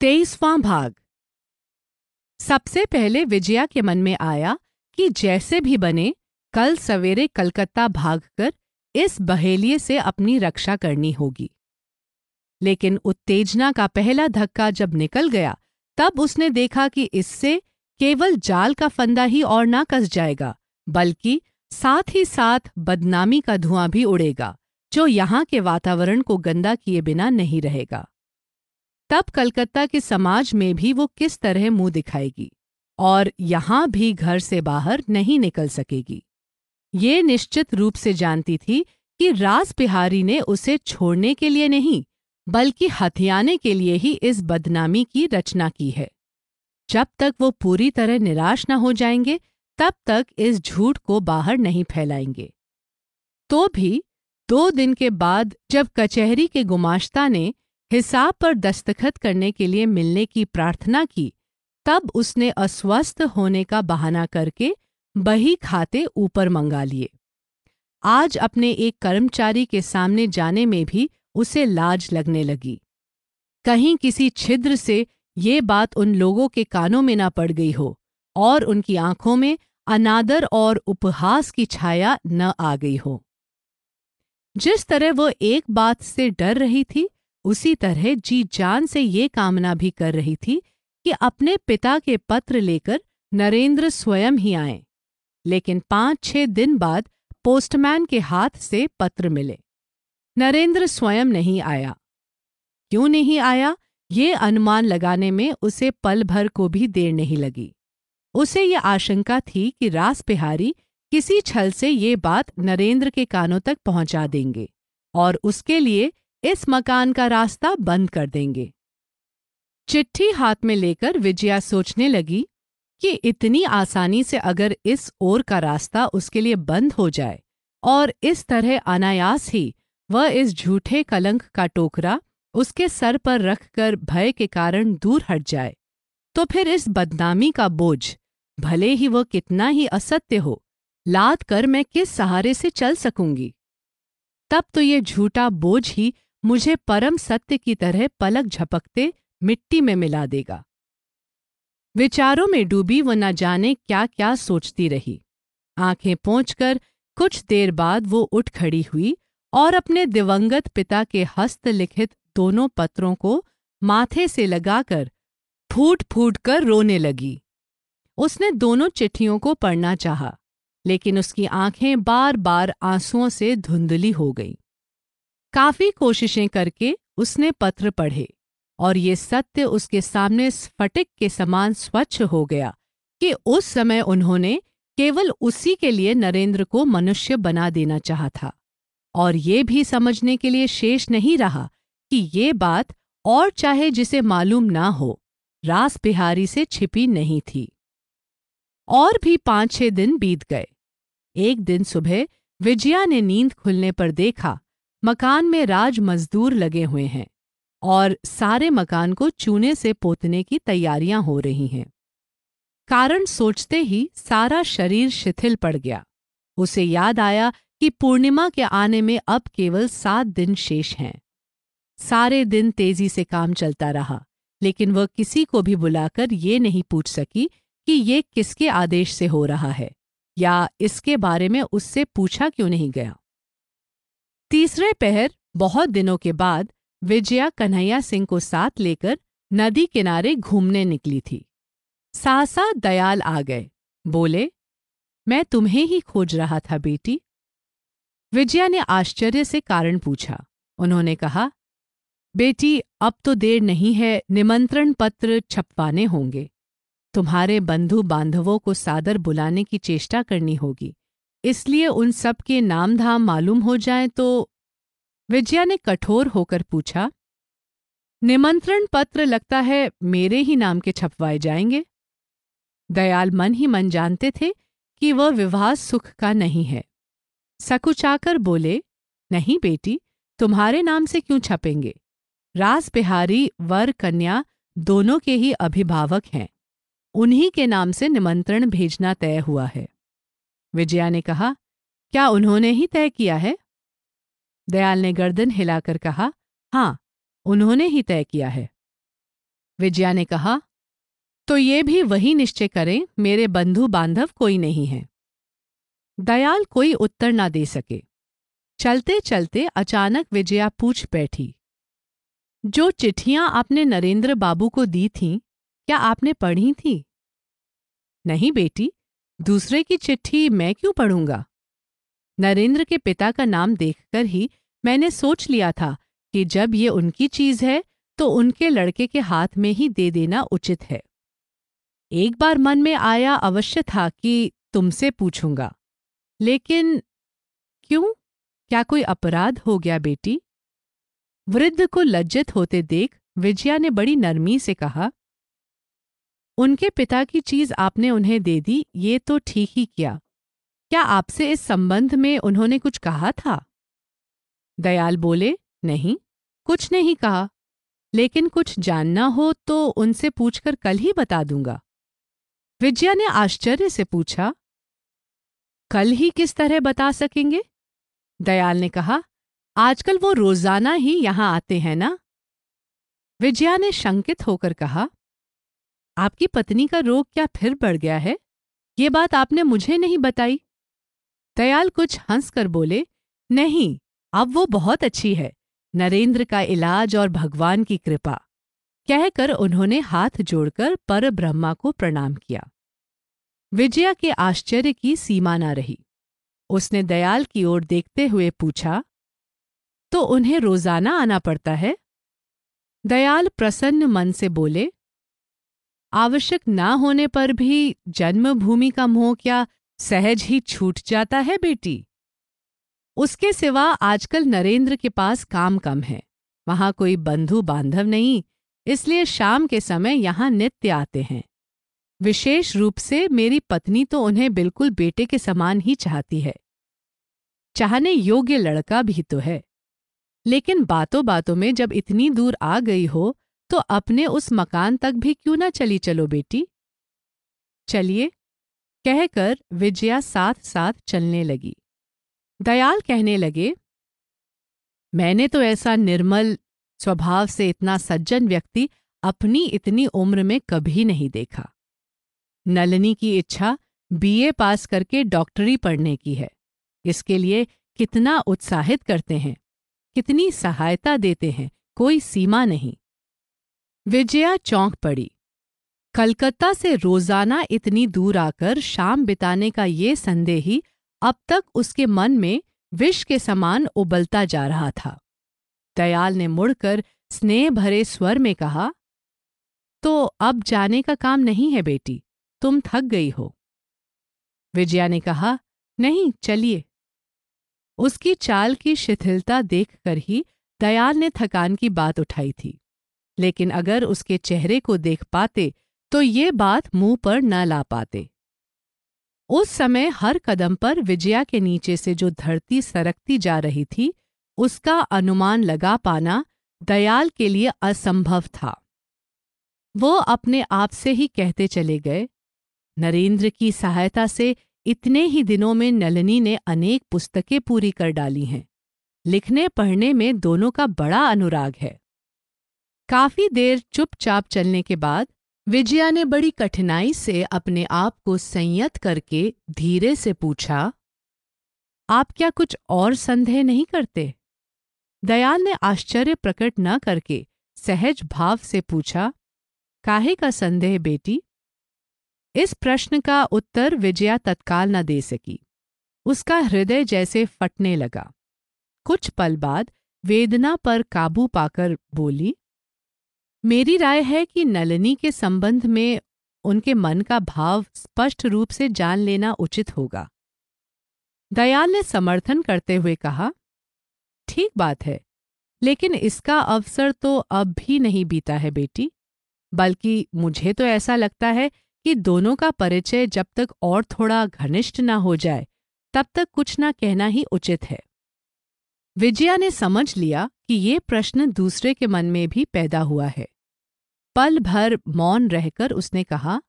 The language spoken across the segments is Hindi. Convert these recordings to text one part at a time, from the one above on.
तेईसवां भाग। सबसे पहले विजया के मन में आया कि जैसे भी बने, कल सवेरे कलकत्ता भागकर इस बहेलिए से अपनी रक्षा करनी होगी। लेकिन उत्तेजना का पहला धक्का जब निकल गया, तब उसने देखा कि इससे केवल जाल का फंदा ही और ना कस जाएगा, बल्कि साथ ही साथ बदनामी का धुआँ भी उड़ेगा, जो यहाँ के वातावरण को गंदा किए बिना नहीं रहेगा। तब कलकत्ता के समाज में भी वो किस तरह मुँह दिखाएगी और यहाँ भी घर से बाहर नहीं निकल सकेगी। ये निश्चित रूप से जानती थी कि रास बिहारी ने उसे छोड़ने के लिए नहीं, बल्कि हथियाने के लिए ही इस बदनामी की रचना की है। जब तक वो पूरी तरह निराश न हो जाएँगे, तब तक इस झूठ को बाहर नहीं फैलाएँगे। तो भी दो दिन के बाद जब कचहरी के गुमाश्ता ने हिसाब पर दस्तखत करने के लिए मिलने की प्रार्थना की, तब उसने अस्वस्थ होने का बहाना करके बही खाते ऊपर मंगा लिए। आज अपने एक कर्मचारी के सामने जाने में भी उसे लाज लगने लगी। कहीं किसी छिद्र से ये बात उन लोगों के कानों में ना पड़ गई हो और उनकी आँखों में अनादर और उपहास की छाया न आ गई हो। जिस तरह वो एक बात से डर रही थी उसी तरह जी जान से ये कामना भी कर रही थी कि अपने पिता के पत्र लेकर नरेंद्र स्वयं ही आए। लेकिन पाँच छह दिन बाद पोस्टमैन के हाथ से पत्र मिले। नरेंद्र स्वयं नहीं आया। क्यों नहीं आया? ये अनुमान लगाने में उसे पल भर को भी देर नहीं लगी। उसे ये आशंका थी कि रास बिहारी किसी छल से ये बात नरेंद्र के कानों तक पहुँचा देंगे और उसके लिए इस मकान का रास्ता बंद कर देंगे। चिट्ठी हाथ में लेकर विजया सोचने लगी कि इतनी आसानी से अगर इस ओर का रास्ता उसके लिए बंद हो जाए और इस तरह अनायास ही वह इस झूठे कलंक का टोकरा उसके सर पर रखकर भय के कारण दूर हट जाए तो फिर इस बदनामी का बोझ, भले ही वह कितना ही असत्य हो, लाद कर मैं किस सहारे से चल सकूँगी। तब तो ये झूठा बोझ ही मुझे परम सत्य की तरह पलक झपकते मिट्टी में मिला देगा। विचारों में डूबी वो न जाने क्या क्या सोचती रही। आँखें पोंछकर कुछ देर बाद वो उठ खड़ी हुई और अपने दिवंगत पिता के हस्तलिखित दोनों पत्रों को माथे से लगाकर फूट फूट कर रोने लगी। उसने दोनों चिट्ठियों को पढ़ना चाहा, लेकिन उसकी आँखें बार बार आंसुओं से धुंधली हो गईं। काफ़ी कोशिशें करके उसने पत्र पढ़े और ये सत्य उसके सामने स्फटिक के समान स्वच्छ हो गया कि उस समय उन्होंने केवल उसी के लिए नरेंद्र को मनुष्य बना देना चाहा था। और ये भी समझने के लिए शेष नहीं रहा कि ये बात और चाहे जिसे मालूम ना हो, रास बिहारी से छिपी नहीं थी। और भी पाँच छह दिन बीत गए। एक दिन सुबह विजया ने नींद खुलने पर देखा मकान में राज मजदूर लगे हुए हैं और सारे मकान को चूने से पोतने की तैयारियाँ हो रही हैं। कारण सोचते ही सारा शरीर शिथिल पड़ गया। उसे याद आया कि पूर्णिमा के आने में अब केवल सात दिन शेष हैं। सारे दिन तेज़ी से काम चलता रहा, लेकिन वह किसी को भी बुलाकर ये नहीं पूछ सकी कि ये किसके आदेश से हो रहा है या इसके बारे में उससे पूछा क्यों नहीं गया। तीसरे पहर बहुत दिनों के बाद विजया कन्हैया सिंह को साथ लेकर नदी किनारे घूमने निकली थी। सासा दयाल आ गए। बोले, मैं तुम्हें ही खोज रहा था, बेटी विजया ने आश्चर्य से कारण पूछा। उन्होंने कहा, बेटी, अब तो देर नहीं है, निमंत्रण पत्र छपवाने होंगे। तुम्हारे बंधु बांधवों को सादर बुलाने की चेष्टा करनी होगी। इसलिए उन सब के नाम धाम मालूम हो जाए तो विजया ने कठोर होकर पूछा, निमंत्रण पत्र लगता है मेरे ही नाम के छपवाए जाएँगे? दयाल मन ही मन जानते थे कि वह विवाह सुख का नहीं है। सकुचाकर बोले, नहीं बेटी, तुम्हारे नाम से क्यों छपेंगे? रास बिहारी, वर, कन्या दोनों के ही अभिभावक हैं। उन्हीं के नाम से निमंत्रण भेजना तय हुआ है। विजया ने कहा, क्या उन्होंने ही तय किया है? दयाल ने गर्दन हिलाकर कहा हाँ उन्होंने ही तय किया है। विजया ने कहा तो ये भी वही निश्चय करें, मेरे बंधु बांधव कोई नहीं है। दयाल कोई उत्तर ना दे सके। चलते चलते अचानक विजया पूछ बैठी, जो चिट्ठियाँ आपने नरेंद्र बाबू को दी थीं, क्या आपने पढ़ी थी? नहीं बेटी दूसरे की चिट्ठी मैं क्यों पढ़ूँगा? नरेंद्र के पिता का नाम देखकर ही मैंने सोच लिया था कि जब ये उनकी चीज़ है तो उनके लड़के के हाथ में ही दे देना उचित है। एक बार मन में आया अवश्य था कि तुमसे पूछूँगा। लेकिन क्यों? क्या कोई अपराध हो गया बेटी? वृद्ध को लज्जित होते देख विजया ने बड़ी नरमी से कहा उनके पिता की चीज़ आपने उन्हें दे दी, ये तो ठीक ही किया। क्या आपसे इस संबंध में उन्होंने कुछ कहा था? दयाल बोले, नहीं, कुछ नहीं कहा। लेकिन कुछ जानना हो तो उनसे पूछकर कल ही बता दूँगा। विजया ने आश्चर्य से पूछा, कल ही किस तरह बता सकेंगे? दयाल ने कहा, आजकल वो रोज़ाना ही यहाँ आते हैं ना? विजया ने शंकित होकर कहा आपकी पत्नी का रोग क्या फिर बढ़ गया है? ये बात आपने मुझे नहीं बताई। दयाल कुछ हंसकर बोले, नहीं, अब वो बहुत अच्छी है, नरेंद्र का इलाज और भगवान की कृपा। कहकर उन्होंने हाथ जोड़कर पर ब्रह्मा को प्रणाम किया। विजया के आश्चर्य की सीमा न रही। उसने दयाल की ओर देखते हुए पूछा तो उन्हें रोज़ाना आना पड़ता है? दयाल प्रसन्न मन से बोले आवश्यक ना होने पर भी जन्मभूमि का मोह क्या सहज ही छूट जाता है, बेटी? उसके सिवा आजकल नरेंद्र के पास काम कम है। वहाँ कोई बंधु बांधव नहीं, इसलिए शाम के समय यहाँ नित्य आते हैं। विशेष रूप से मेरी पत्नी तो उन्हें बिल्कुल बेटे के समान ही चाहती है। चाहने योग्य लड़का भी तो है। लेकिन बातों बातों में जब इतनी दूर आ गई हो तो अपने उस मकान तक भी क्यों ना चली चलो बेटी? चलिए, कहकर विजया साथ साथ चलने लगी। दयाल कहने लगे, मैंने तो ऐसा निर्मल स्वभाव से इतना सज्जन व्यक्ति अपनी इतनी उम्र में कभी नहीं देखा। नलनी की इच्छा बीए पास करके डॉक्टरी पढ़ने की है। इसके लिए कितना उत्साहित करते हैं, कितनी सहायता देते हैं, कोई सीमा नहीं। विजया चौंक पड़ी। कलकत्ता से रोज़ाना इतनी दूर आकर शाम बिताने का ये संदेह ही अब तक उसके मन में विष के समान उबलता जा रहा था। दयाल ने मुड़कर स्नेह भरे स्वर में कहा तो अब जाने का काम नहीं है बेटी, तुम थक गई हो। विजया ने कहा, नहीं, चलिए। उसकी चाल की शिथिलता देखकर ही दयाल ने थकान की बात उठाई थी। लेकिन अगर उसके चेहरे को देख पाते तो ये बात मुँह पर न ला पाते। उस समय हर कदम पर विजया के नीचे से जो धरती सरकती जा रही थी, उसका अनुमान लगा पाना दयाल के लिए असंभव था। वो अपने आप से ही कहते चले गए, नरेंद्र की सहायता से इतने ही दिनों में नलिनी ने अनेक पुस्तकें पूरी कर डाली हैं। लिखने पढ़ने में दोनों का बड़ा अनुराग है। काफ़ी देर चुपचाप चलने के बाद, विजया ने बड़ी कठिनाई से अपने आप को संयत करके धीरे से पूछा, आप क्या कुछ और संदेह नहीं करते? दयाल ने आश्चर्य प्रकट न करके सहज भाव से पूछा, काहे का संदेह बेटी? इस प्रश्न का उत्तर विजया तत्काल न दे सकी। उसका हृदय जैसे फटने लगा। कुछ पल बाद वेदना पर काबू पाकर बोली मेरी राय है कि नलिनी के संबंध में उनके मन का भाव स्पष्ट रूप से जान लेना उचित होगा। दयाल ने समर्थन करते हुए कहा, ठीक बात है, लेकिन इसका अवसर तो अब भी नहीं बीता है बेटी। बल्कि मुझे तो ऐसा लगता है कि दोनों का परिचय जब तक और थोड़ा घनिष्ठ ना हो जाए, तब तक कुछ ना कहना ही उचित है। विजया ने समझ लिया कि ये प्रश्न दूसरे के मन में भी पैदा हुआ है। पल भर मौन रहकर उसने कहा,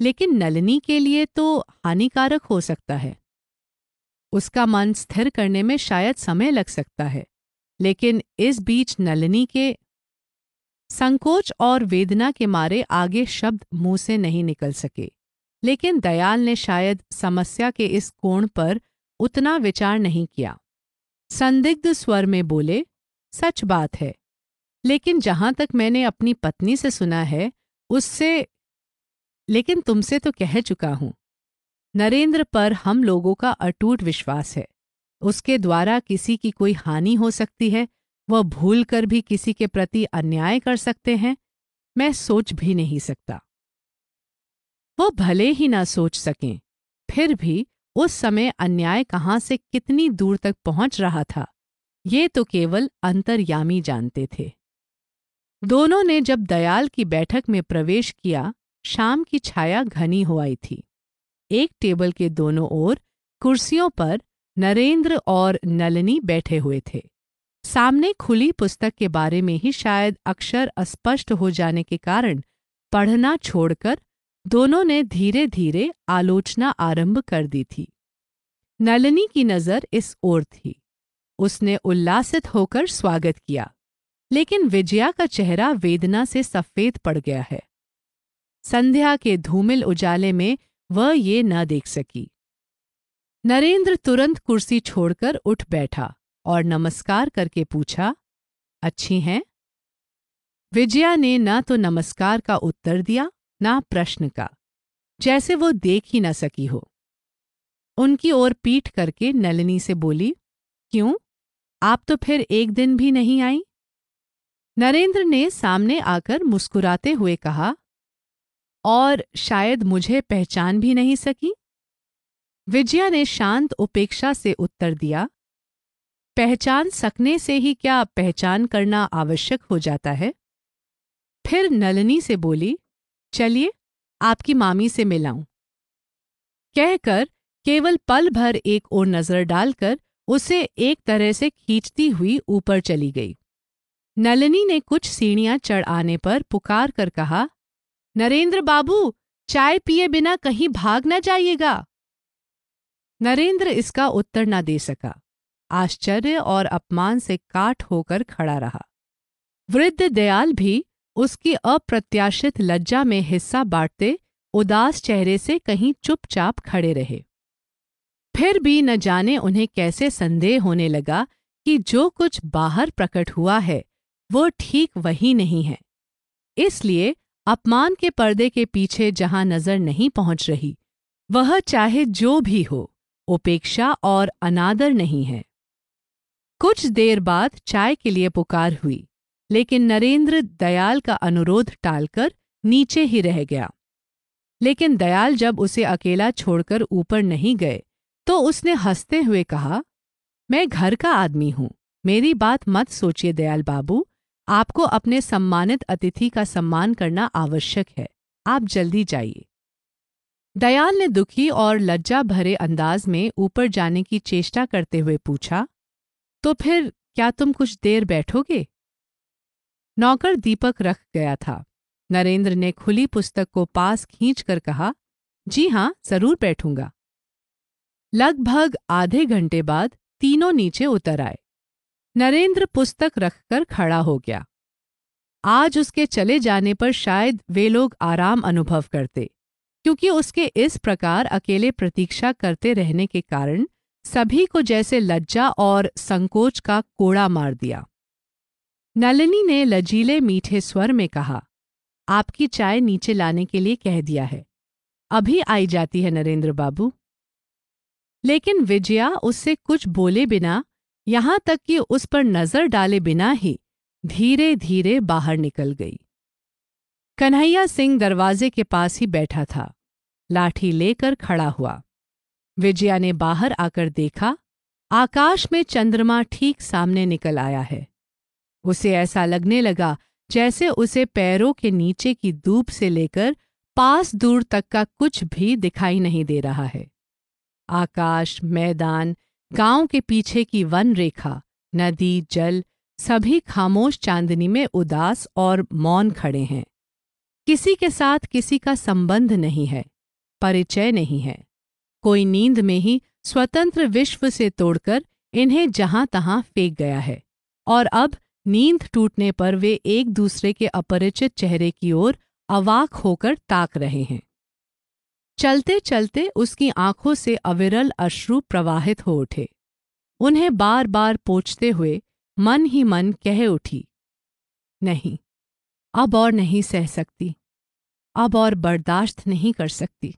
लेकिन नलिनी के लिए तो हानिकारक हो सकता है। उसका मन स्थिर करने में शायद समय लग सकता है, लेकिन इस बीच नलिनी के संकोच और वेदना के मारे आगे शब्द मुँह से नहीं निकल सके। लेकिन दयाल ने शायद समस्या के इस कोण पर उतना विचार नहीं किया। संदिग्ध स्वर में बोले, सच बात है। लेकिन जहाँ तक मैंने अपनी पत्नी से सुना है, उससे, लेकिन तुमसे तो कह चुका हूँ। नरेंद्र पर हम लोगों का अटूट विश्वास है। उसके द्वारा किसी की कोई हानि हो सकती है, वह भूल कर भी किसी के प्रति अन्याय कर सकते हैं, मैं सोच भी नहीं सकता। वो भले ही ना सोच सकें, फिर भी उस समय अन्याय कहाँ से कितनी दूर तक पहुँच रहा था, ये तो केवल अंतर्यामी जानते थे। दोनों ने जब दयाल की बैठक में प्रवेश किया, शाम की छाया घनी हो आई थी। एक टेबल के दोनों ओर कुर्सियों पर नरेंद्र और नलिनी बैठे हुए थे। सामने खुली पुस्तक के बारे में ही शायद अक्षर अस्पष्ट हो जाने के कारण पढ़ना छोड़कर दोनों ने धीरे धीरे आलोचना आरंभ कर दी थी। नलिनी की नज़र इस ओर थी। उसने उल्लासित होकर स्वागत किया, लेकिन विजया का चेहरा वेदना से सफ़ेद पड़ गया है। संध्या के धूमिल उजाले में वह ये न देख सकी। नरेंद्र तुरंत कुर्सी छोड़कर उठ बैठा और नमस्कार करके पूछा, अच्छी हैं? विजया ने न तो नमस्कार का उत्तर दिया ना प्रश्न का, जैसे वो देख ही न सकी हो। उनकी ओर पीठ करके नलिनी से बोली, क्यों? आप तो फिर एक दिन भी नहीं आई? नरेंद्र ने सामने आकर मुस्कुराते हुए कहा, और शायद मुझे पहचान भी नहीं सकी? विजया ने शांत उपेक्षा से उत्तर दिया, पहचान सकने से ही क्या पहचान करना आवश्यक हो जाता है? फिर नलिनी से बोली चलिए आपकी मामी से मिलाऊं। कहकर केवल पल भर एक और नज़र डालकर उसे एक तरह से खींचती हुई ऊपर चली गई। नलिनी ने कुछ सीढ़ियाँ चढ़ आने पर पुकार कर कहा, नरेंद्र बाबू, चाय पिए बिना कहीं भाग न जाइएगा। नरेंद्र इसका उत्तर न दे सका। आश्चर्य और अपमान से काट होकर खड़ा रहा। वृद्ध दयाल भी उसकी अप्रत्याशित लज्जा में हिस्सा बांटते, उदास चेहरे से कहीं चुपचाप खड़े रहे। फिर भी न जाने उन्हें कैसे संदेह होने लगा कि जो कुछ बाहर प्रकट हुआ है, वो ठीक वही नहीं है। इसलिए अपमान के पर्दे के पीछे जहाँ नज़र नहीं पहुँच रही, वह चाहे जो भी हो, उपेक्षा और अनादर नहीं है। कुछ देर बाद चाय के लिए पुकार हुई। लेकिन नरेंद्र दयाल का अनुरोध टालकर नीचे ही रह गया। लेकिन दयाल जब उसे अकेला छोड़कर ऊपर नहीं गए तो उसने हँसते हुए कहा, मैं घर का आदमी हूँ, मेरी बात मत सोचिए दयाल बाबू, आपको अपने सम्मानित अतिथि का सम्मान करना आवश्यक है, आप जल्दी जाइए दयाल ने दुखी और लज्जा भरे अंदाज में ऊपर जाने की चेष्टा करते हुए पूछा तो फिर क्या तुम कुछ देर बैठोगे? नौकर दीपक रख गया था। नरेंद्र ने खुली पुस्तक को पास खींचकर कहा, जी हाँ, ज़रूर बैठूँगा। लगभग आधे घंटे बाद तीनों नीचे उतर आए। नरेंद्र पुस्तक रखकर खड़ा हो गया। आज उसके चले जाने पर शायद वे लोग आराम अनुभव करते, क्योंकि उसके इस प्रकार अकेले प्रतीक्षा करते रहने के कारण सभी को जैसे लज्जा और संकोच का कोड़ा मार दिया। नलिनी ने लजीले मीठे स्वर में कहा, आपकी चाय नीचे लाने के लिए कह दिया है। अभी आई जाती है नरेंद्र बाबू। लेकिन विजया उससे कुछ बोले बिना, यहाँ तक कि उस पर नज़र डाले बिना ही धीरे धीरे बाहर निकल गई। कन्हैया सिंह दरवाजे के पास ही बैठा था, लाठी लेकर खड़ा हुआ। विजया ने बाहर आकर देखा, आकाश में चंद्रमा ठीक सामने निकल आया है। उसे ऐसा लगने लगा जैसे उसे पैरों के नीचे की धूप से लेकर पास दूर तक का कुछ भी दिखाई नहीं दे रहा है। आकाश, मैदान, गाँव के पीछे की वन रेखा, नदी, जल, सभी खामोश चांदनी में उदास और मौन खड़े हैं। किसी के साथ किसी का संबंध नहीं है, परिचय नहीं है। कोई नींद में ही स्वतंत्र विश्व से तोड़कर इन्हें जहाँ तहां फेंक गया है। और अब नींद टूटने पर वे एक दूसरे के अपरिचित चेहरे की ओर अवाक होकर ताक रहे हैं। चलते चलते उसकी आँखों से अविरल अश्रु प्रवाहित हो उठे। उन्हें बार बार पोछते हुए मन ही मन कह उठी, नहीं, अब और नहीं सह सकती, अब और बर्दाश्त नहीं कर सकती।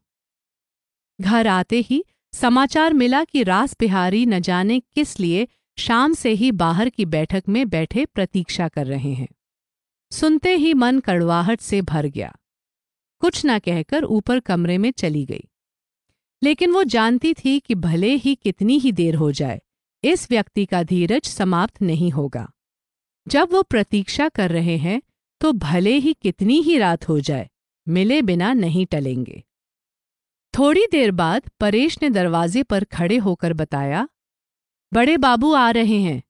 घर आते ही समाचार मिला कि रास बिहारी न जाने किस लिए शाम से ही बाहर की बैठक में बैठे प्रतीक्षा कर रहे हैं। सुनते ही मन कड़वाहट से भर गया। कुछ न कहकर ऊपर कमरे में चली गई। लेकिन वो जानती थी कि भले ही कितनी ही देर हो जाए, इस व्यक्ति का धीरज समाप्त नहीं होगा। जब वो प्रतीक्षा कर रहे हैं तो भले ही कितनी ही रात हो जाए, मिले बिना नहीं टलेंगे। थोड़ी देर बाद परेश ने दरवाजे पर खड़े होकर बताया बड़े बाबू आ रहे हैं।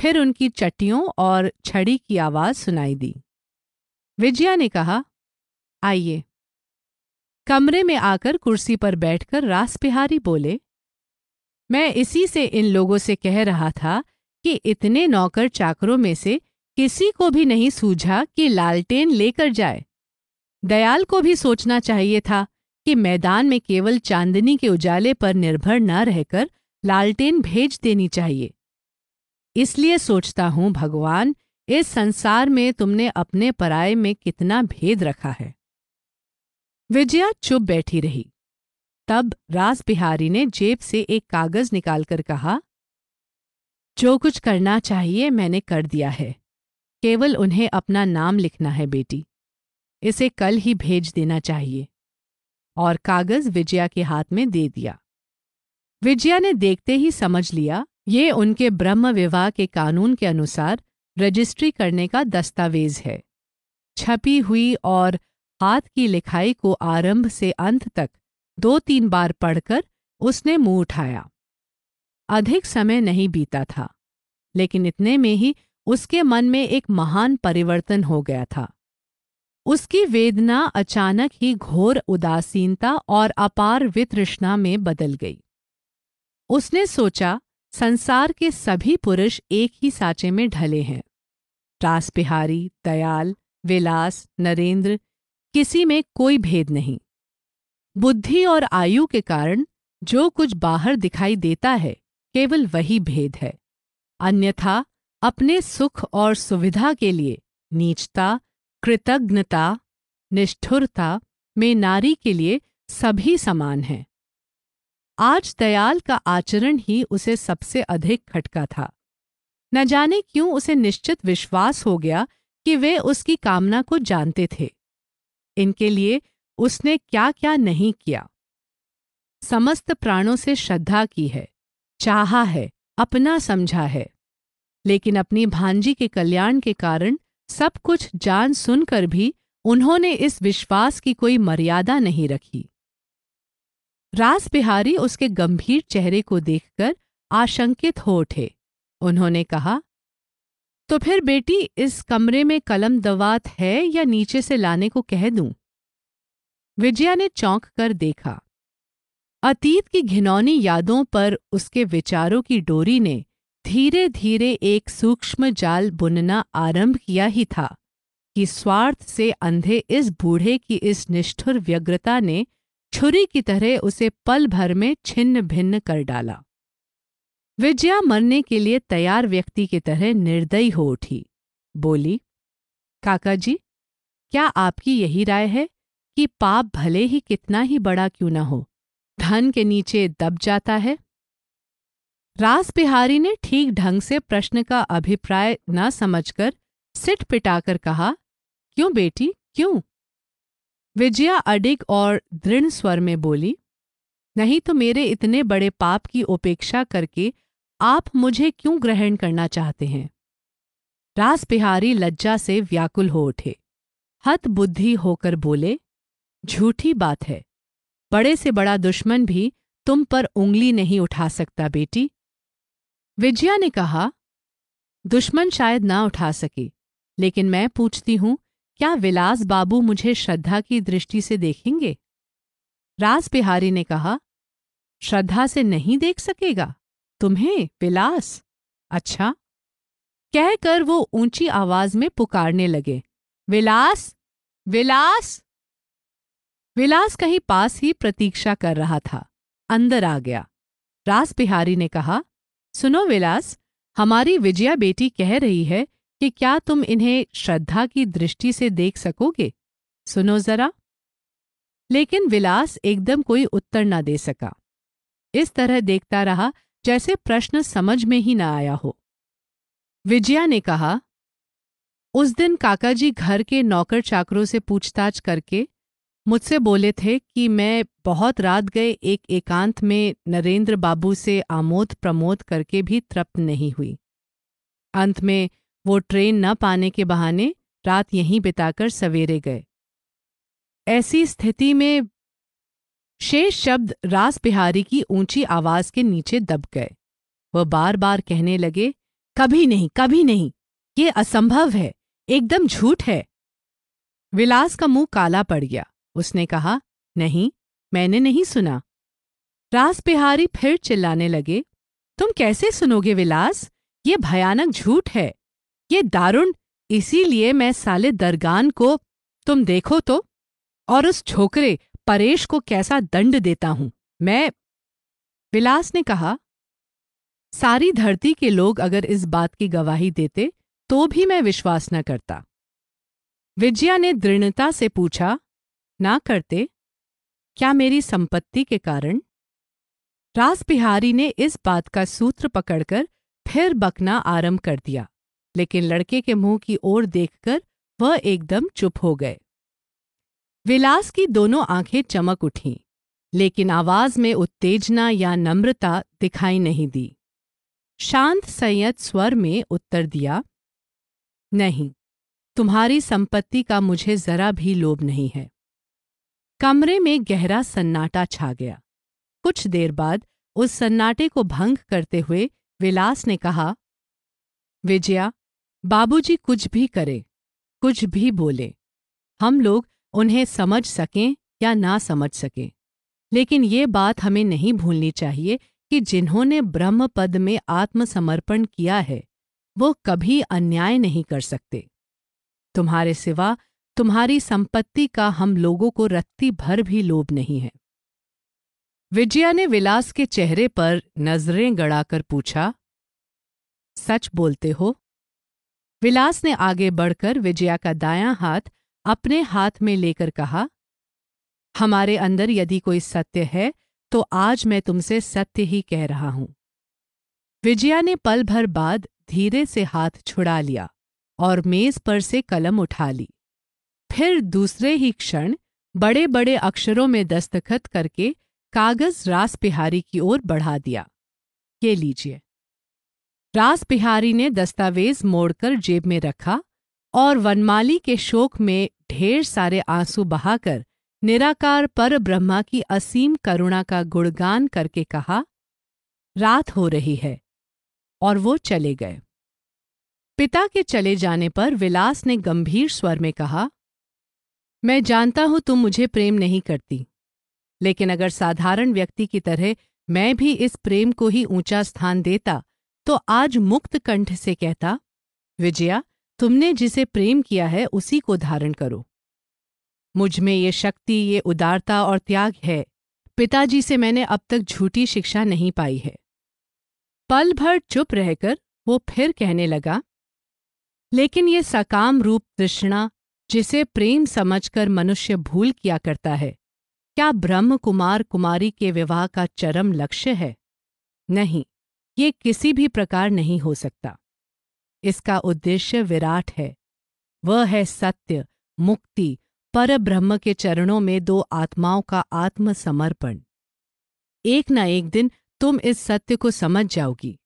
फिर उनकी चट्टियों और छड़ी की आवाज़ सुनाई दी। विजया ने कहा, आइए। कमरे में आकर कुर्सी पर बैठकर रास बिहारी बोले, मैं इसी से इन लोगों से कह रहा था कि इतने नौकर चाकरों में से किसी को भी नहीं सूझा कि लालटेन लेकर जाए। दयाल को भी सोचना चाहिए था कि मैदान में केवल चांदनी के उजाले पर निर्भर न रहकर लालटेन भेज देनी चाहिए। इसलिए सोचता हूँ, भगवान, इस संसार में तुमने अपने पराये में कितना भेद रखा है। विजया चुप बैठी रही। तब रास बिहारी ने जेब से एक कागज़ निकालकर कहा, जो कुछ करना चाहिए मैंने कर दिया है। केवल उन्हें अपना नाम लिखना है, बेटी। इसे कल ही भेज देना चाहिए। और कागज़ विजया के हाथ में दे दिया। विजया ने देखते ही समझ लिया, ये उनके ब्रह्म विवाह के कानून के अनुसार रजिस्ट्री करने का दस्तावेज़ है। छपी हुई और हाथ की लिखाई को आरंभ से अंत तक दो तीन बार पढ़कर उसने मुँह उठाया। अधिक समय नहीं बीता था, लेकिन इतने में ही उसके मन में एक महान परिवर्तन हो गया था। उसकी वेदना अचानक ही घोर उदासीनता और अपार वितृष्णा में बदल गई। उसने सोचा, संसार के सभी पुरुष एक ही साँचे में ढले हैं। रास बिहारी, दयाल, विलास, नरेंद्र, किसी में कोई भेद नहीं। बुद्धि और आयु के कारण जो कुछ बाहर दिखाई देता है, केवल वही भेद है। अन्यथा, अपने सुख और सुविधा के लिए नीचता, कृतज्ञता, निष्ठुरता में नारी के लिए सभी समान हैं। आज दयाल का आचरण ही उसे सबसे अधिक खटका था। न जाने क्यों उसे निश्चित विश्वास हो गया कि वे उसकी कामना को जानते थे। इनके लिए उसने क्या क्या नहीं किया। समस्त प्राणों से श्रद्धा की है, चाहा है, अपना समझा है। लेकिन अपनी भांजी के कल्याण के कारण सब कुछ जान सुनकर भी उन्होंने इस विश्वास की कोई मर्यादा नहीं रखी। रास बिहारी उसके गंभीर चेहरे को देखकर आशंकित हो उठे। उन्होंने कहा तो फिर बेटी, इस कमरे में कलम दवात है या नीचे से लाने को कह दूँ? विजया ने चौंक कर देखा। अतीत की घिनौनी यादों पर उसके विचारों की डोरी ने धीरे धीरे एक सूक्ष्म जाल बुनना आरंभ किया ही था कि स्वार्थ से अंधे इस बूढ़े की इस निष्ठुर व्यग्रता ने छुरी की तरह उसे पल भर में छिन्न भिन्न कर डाला। विजया मरने के लिए तैयार व्यक्ति की तरह निर्दयी हो उठी। बोली, काका जी, क्या आपकी यही राय है कि पाप भले ही कितना ही बड़ा क्यों न हो, धन के नीचे दब जाता है? रास बिहारी ने ठीक ढंग से प्रश्न का अभिप्राय न समझकर सिट पिटाकर कहा, क्यों बेटी, क्यों? विजया अडिग और दृढ़ स्वर में बोली, नहीं तो मेरे इतने बड़े पाप की उपेक्षा करके आप मुझे क्यों ग्रहण करना चाहते हैं? रास बिहारी लज्जा से व्याकुल हो उठे। हत बुद्धि होकर बोले, झूठी बात है। बड़े से बड़ा दुश्मन भी तुम पर उंगली नहीं उठा सकता बेटी। विजया ने कहा, दुश्मन शायद ना उठा सके, लेकिन मैं पूछती हूँ क्या विलास बाबू मुझे श्रद्धा की दृष्टि से देखेंगे? रास बिहारी ने कहा, श्रद्धा से नहीं देख सकेगा? तुम्हें, विलास? अच्छा। कहकर वो ऊँची आवाज़ में पुकारने लगे, विलास? विलास? विलास कहीं पास ही प्रतीक्षा कर रहा था, अंदर आ गया। रास बिहारी ने कहा, सुनो विलास, हमारी विजया बेटी कह रही है कि क्या तुम इन्हें श्रद्धा की दृष्टि से देख सकोगे? सुनो जरा। लेकिन विलास एकदम कोई उत्तर ना दे सका। इस तरह देखता रहा, जैसे प्रश्न समझ में ही ना आया हो। विजया ने कहा, उस दिन काकाजी घर के नौकर चाकरों से पूछताछ करके मुझसे बोले थे कि मैं बहुत रात गए एक एकांत में नरेंद्र बाबू से आमोद प्रमोद करके भी तृप्त नहीं हुई। अंत में वो ट्रेन न पाने के बहाने रात यहीं बिताकर सवेरे गए। ऐसी स्थिति में शेष शब्द रास बिहारी की ऊँची आवाज़ के नीचे दब गए। वह बार बार कहने लगे, कभी नहीं कभी नहीं, ये असंभव है, एकदम झूठ है। विलास का मुँह काला पड़ गया। उसने कहा, नहीं, मैंने नहीं सुना। रास बिहारी फिर चिल्लाने लगे, तुम कैसे सुनोगे विलास? ये भयानक झूठ है। ये दारुण, इसीलिए मैं साले दरगान को, तुम देखो तो और उस छोकरे, परेश को कैसा दंड देता हूँ। मैं, विलास ने कहा, सारी धरती के लोग अगर इस बात की गवाही देते तो भी मैं विश्वास न करता। विजया ने दृढ़ता से पूछा, ना करते? क्या मेरी संपत्ति के कारण? रास बिहारी ने इस बात का सूत्र पकड़कर फिर बकना आरंभ कर दिया। लेकिन लड़के के मुँह की ओर देखकर वह एकदम चुप हो गए। विलास की दोनों आँखें चमक उठीं, लेकिन आवाज़ में उत्तेजना या नम्रता दिखाई नहीं दी। शांत संयत स्वर में उत्तर दिया, नहीं, तुम्हारी संपत्ति का मुझे जरा भी लोभ नहीं है। कमरे में गहरा सन्नाटा छा गया। कुछ देर बाद उस सन्नाटे को भंग करते हुए विलास ने कहा, विजया बाबूजी कुछ भी करे, कुछ भी बोले। हम लोग उन्हें समझ सकें या ना समझ सकें। लेकिन ये बात हमें नहीं भूलनी चाहिए कि जिन्होंने ब्रह्म पद में आत्मसमर्पण किया है, वो कभी अन्याय नहीं कर सकते। तुम्हारे सिवा तुम्हारी संपत्ति का हम लोगों को रत्ती भर भी लोभ नहीं है। विजया ने विलास के चेहरे पर नज़रें गड़ाकर पूछा, सच बोलते हो? विलास ने आगे बढ़कर विजया का दायां हाथ अपने हाथ में लेकर कहा, हमारे अंदर यदि कोई सत्य है तो आज मैं तुमसे सत्य ही कह रहा हूँ विजया ने पल भर बाद धीरे से हाथ छुड़ा लिया और मेज पर से कलम उठा ली। फिर दूसरे ही क्षण बड़े बड़े अक्षरों में दस्तखत करके कागज़ रास बिहारी की ओर बढ़ा दिया। ये लीजिए। रास बिहारी ने दस्तावेज़ मोड़कर जेब में रखा और वनमाली के शोक में ढेर सारे आँसू बहाकर निराकार पर ब्रह्मा की असीम करुणा का गुणगान करके कहा, रात हो रही है। और वो चले गए। पिता के चले जाने पर विलास ने गंभीर स्वर में कहा, मैं जानता हूँ तुम मुझे प्रेम नहीं करती, लेकिन अगर साधारण व्यक्ति की तरह मैं भी इस प्रेम को ही ऊँचा स्थान देता तो आज मुक्त कंठ से कहता, विजया, तुमने जिसे प्रेम किया है, उसी को धारण करो। मुझमें ये शक्ति, ये उदारता और त्याग है। पिताजी से मैंने अब तक झूठी शिक्षा नहीं पाई है। पल भर चुप रहकर वो फिर कहने लगा, लेकिन ये सकाम रूप तृष्णा, जिसे प्रेम समझकर मनुष्य भूल किया करता है, क्या ब्रह्म कुमार कुमारी के विवाह का चरम लक्ष्य है? नहीं। ये किसी भी प्रकार नहीं हो सकता। इसका उद्देश्य विराट है। वह है सत्य, मुक्ति पर ब्रह्म के चरणों में दो आत्माओं का आत्मसमर्पण। एक न एक दिन तुम इस सत्य को समझ जाओगी।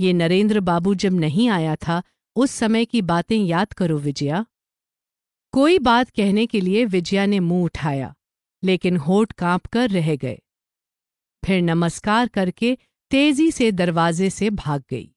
ये नरेंद्र बाबू जब नहीं आया था, उस समय की बातें याद करो विजया। कोई बात कहने के लिए विजया ने मुँह उठाया, लेकिन होठ काँप कर रह गए। फिर नमस्कार करके तेज़ी से दरवाजे से भाग गई।